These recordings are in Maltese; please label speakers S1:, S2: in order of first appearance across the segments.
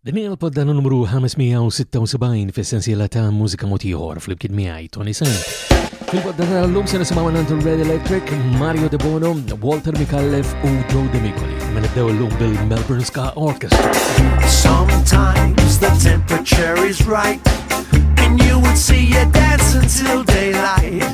S1: Din hija l-podda numru 576 fis-sensiela ta' mużika mod ieħor flimkien miegħi Tony Sant. Fil-podda ta' llum se nisimgħu minn Red Electric, Mario De Bono, Walter Mikallef u Joe Demicoli. Ma mela nibdew llum bil-Melbourne Ska Orchestra.
S2: Sometimes the temperature is right and you would see you dance until daylight.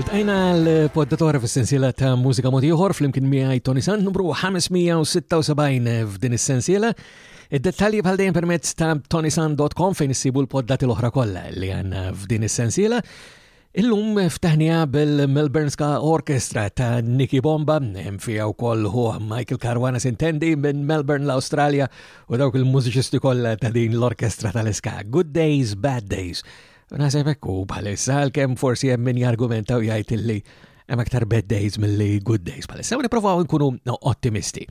S1: Iltqajna l-poddatora fis-sensiela ta' mużika mod ieħor flimkien miegħi Tony San numru 576 f'din is-sensiela. Id-dettalji bħal dejjem permezz ta' tonisan.com fejn issibu l-poddati l-oħra kollha li għandna f'din is-sensiela. Illum ftaħnija bil-Melbourne Ska Orchestra ta' Nicky Bomba, hemm fija wkoll hu Michael Caruana Sintendi minn Melbourne l-Awstralja u dawk il-mużiċisti kollha ta' din l-orkestra tal-iska. Good Days, Bad Days. Naħseb hekk hu bħalissa għalkemm forsi hemm min jargumenta u jgħid illi hemm aktar bad days milli good days bħalissa u nipprovaw nkunu ottimisti.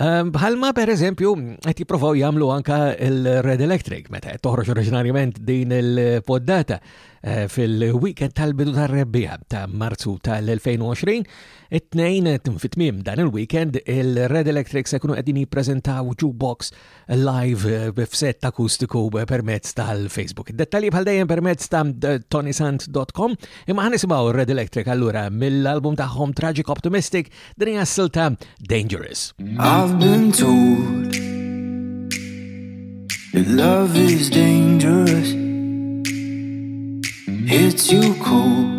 S1: Ehm, bħalma per eżempju qed jippruvaw jagħmlu anka il-Red Electric meta qed toħroġ oriġinarjament din il-poddata eh, fil-weekend tal-bidu tar-rebbija ta' Marzu tal-2020 it-tnejn fit-tmiem dan il-weekend il-Red Electric se jkunu qegħdin jippreżentaw jukebox live eh, f'set akustiku eh, permezz tal-Facebook. Dettalji bħal dejjem permezz ta' eh, tonisant.com imma ħanisimgħu Red Electric allura mill-album tagħhom Tragic Optimistic din hija silta Dangerous.
S3: I've been told that love is dangerous
S4: It's you
S3: cold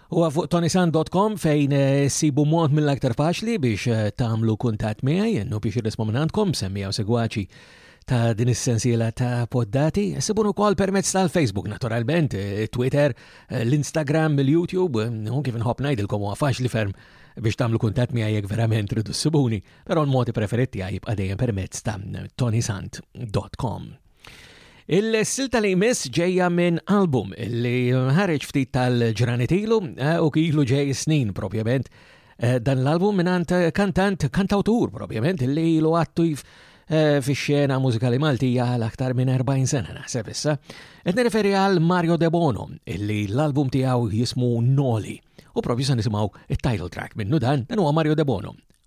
S3: Huwa fuq tonisan.com fejn eh, sibu mod mill-aktar faċli biex eh, tagħmlu kuntatt miegħi jennu biex irrismu minn għandkom semmijaw segwaċi ta' din is-sensiela ta' poddati. Sibun ukoll permezz tal-Facebook naturalment, eh, Twitter, l-Instagram, l-YouTube, u kif nħobb ngħidilkom huwa faċli ferm biex tagħmlu kuntatt miegħi jekk verament tridu ssibuni, però l-modi preferiti għaj jibqa' dejjem permezz ta' tonisant.com. Il-silta li jmiss ġejja minn album li ħareġ ftit tal-ġranet ilu eh, u kilu ġej snin propjament eh, dan l-album minn kantant, kantawtur propjament li ilu attiv eh, fi xena mużikali Maltija għal aktar minn 40 sena naħseb issa. Qed nirreferi għal Mario De Bono illi l-album tiegħu jismu Noli u propju se nisimgħu it-title track minnu dan dan huwa Mario De Bono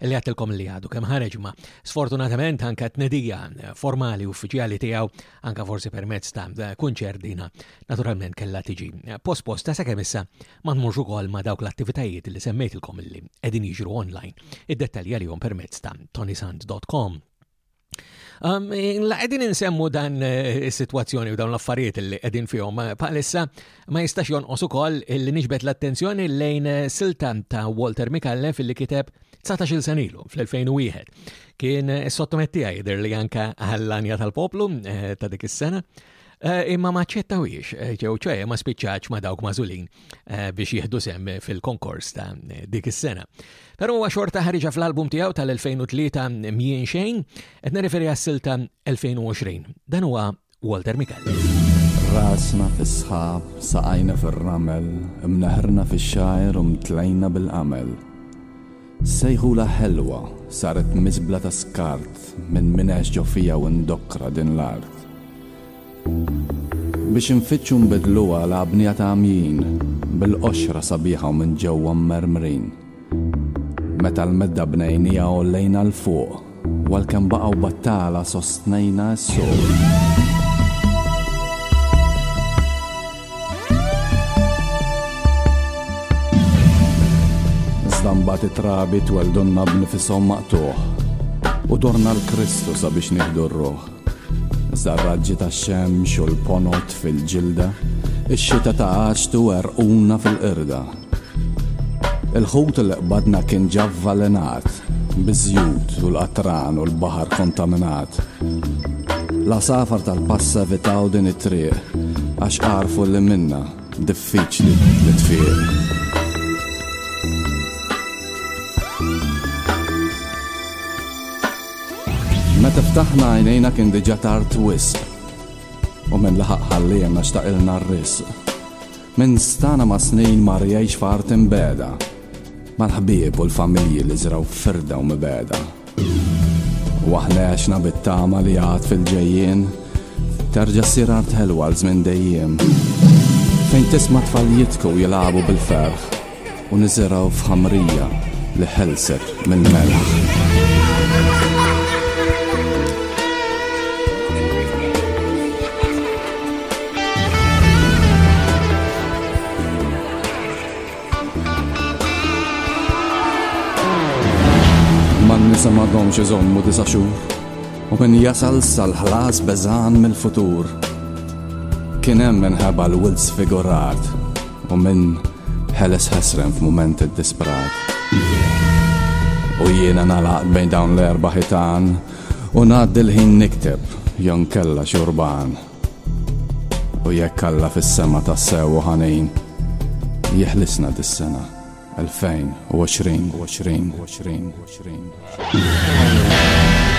S5: li
S1: għattilkom li għadu kemm ħareġ ma sfortunatament anka tnedija formali uffiċjali tiegħu anka forsi permezz ta' kunċert dina naturalment kellha tiġi posposta sakemm issa ma nmurx ukoll ma' dawk l-attivitajiet li semmejtilkom li qegħdin jiġru online id-dettalji għalihom permezz ta' tonisand.com Um, la qegħdin insemmu dan eh, is-sitwazzjoni u dawn l-affarijiet li qegħdin fihom eh, bħalissa ma jistax jonqos ukoll li niġbed l-attenzjoni lejn eh, siltan ta' Walter Mikalle fil-li kiteb 19 senilu fl-2001. Kien sottomettija jidher li anka għall-anja tal-poplu ta' dik is-sena. Eh, imma ma ċettawiex, eh, ġew ċoħe ma spiċċaċ ma dawk mażulin eh, biex jihdu sem fil-konkors ta' dik is-sena. Però huwa xorta ħariġa fl-album tiegħu tal-2003 mjien xejn, qed nirreferi għas-silta 2020. Dan huwa Walter Mikal.
S6: Rasna fis-sħab, saqajna fir-ramel, imneħrna fix-xajr u mtlejna bil-qamel. Sejħulha ħelwa saret miżbla ta' skart minn min għex ġo fija u ndokkra din l-art. Biex infittxu nbidluha għal abnija ta' għamjin bil-qoxra sabiħa u minn ġewwa mmermrin. Meta l-medda bnejniha għollejna 'l fuq U għalkemm baqgħu battala sostnejna s-sogħol. Iżda mbagħad it-trabi tweldunna b'nifisom maqtugħ. U dorna l-Kristu sabiex nieħdu r-ruħ. Iżda r-raġġi tax-xemx u l-ponot fil-ġilda, ix-xita ta' għaxtu għerquna fil-qirda. Il-ħut li qbadna kien ġa vvalenat biż-żjut u l-qatran u l-baħar kontaminat. L-għasafar tal-passa vitaw din it-triq għax għarfu li minna diffiċli li tfiq. Meta ftaħna għajnejna kien diġa tard wisq U min laħaq ħalliena xtaqilna r-risq Min stana ma' snin mar jgħix f'art imbeda Mal-ħbieb u l-familji li żraw firda u mibeda U aħna għexna bit-tama li għad fil-ġejjien Terġa' ssir art ħelwa għal żmien dejjiem Fejn tisma' tfal jitku jilagħbu bil-ferħ u niżergħu f'ħamrija li ħelset mill-melħ. M'għan-nisa m'għadhomx iżommu disa' xhur u min jasal sal-ħlas beżgħan mill-futur. Kien hemm minħeba l-wild sfigurat u min Ħeles ħesrem f'mument id-disprat. U jiena nalaq bejn dawn l-erba' ħitan u ngħaddi l-ħin nikteb jon kella xurban. U jekk alla fis-sema tassew u ħanin, jeħlisna dis-sena 2020 20 20 20
S7: Thank you.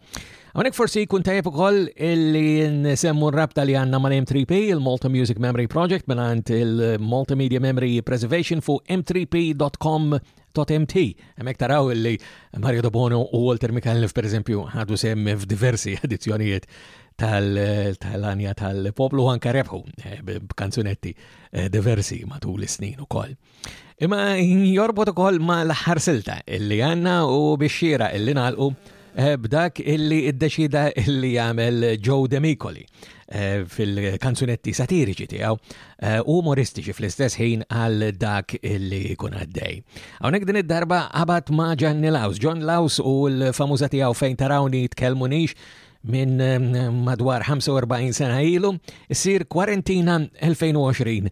S7: Għonek forsi jkun tajjeb ukoll li nsemmu rabta li għanna mal M3P, il-Malta Music Memory Project, minn għand il-Malta Media Memory Preservation fu m3p.com .mt. Hemmhekk taraw li Mario Dobono u Walter Mikallef pereżempju ħadu sem f'diversi edizzjonijiet tal-anja tal-poplu anka rebħu eh, b'kanzunetti eh, diversi matul is-snin ukoll. Imma jorbot ukoll ma l-aħħar silta illi għanna u bixxira illi nalqu eh, b'dak illi iddeċida illi jagħmel Joe Demicoli eh, fil-kanzunetti satiriċi tiegħu eh, u umoristiċi fl-istess ħin għal dak illi jkun għaddej. Hawnhekk din id-darba qabad ma' Ġanni Laws, John Laws u l-famuża tiegħu fejn tarawni tkellmu nix minn madwar 45 sena ilu, sir kwarentina 2020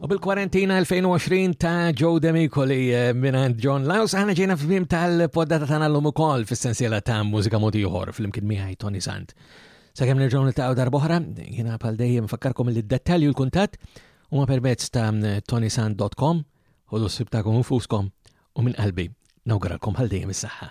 S8: U
S1: bil-kwarantina 2020 ta' Joe D'Amico li eh, minant John Laus, ħana ġejna f'mim tal-poddata tana l-lum ukoll fis-sensiela ta' mużika motiħor fl-imkien miħaj Tony Sant. Sa' kem nerġaw nil-taqaw darboħra, jina pal dejjem fakkarkom li d-dettalju l-kuntat u ma permezz ta' tonysant.com u l-ussib ta' fuskom u minn qalbi nawgralkom għal dejjem is-saħħa.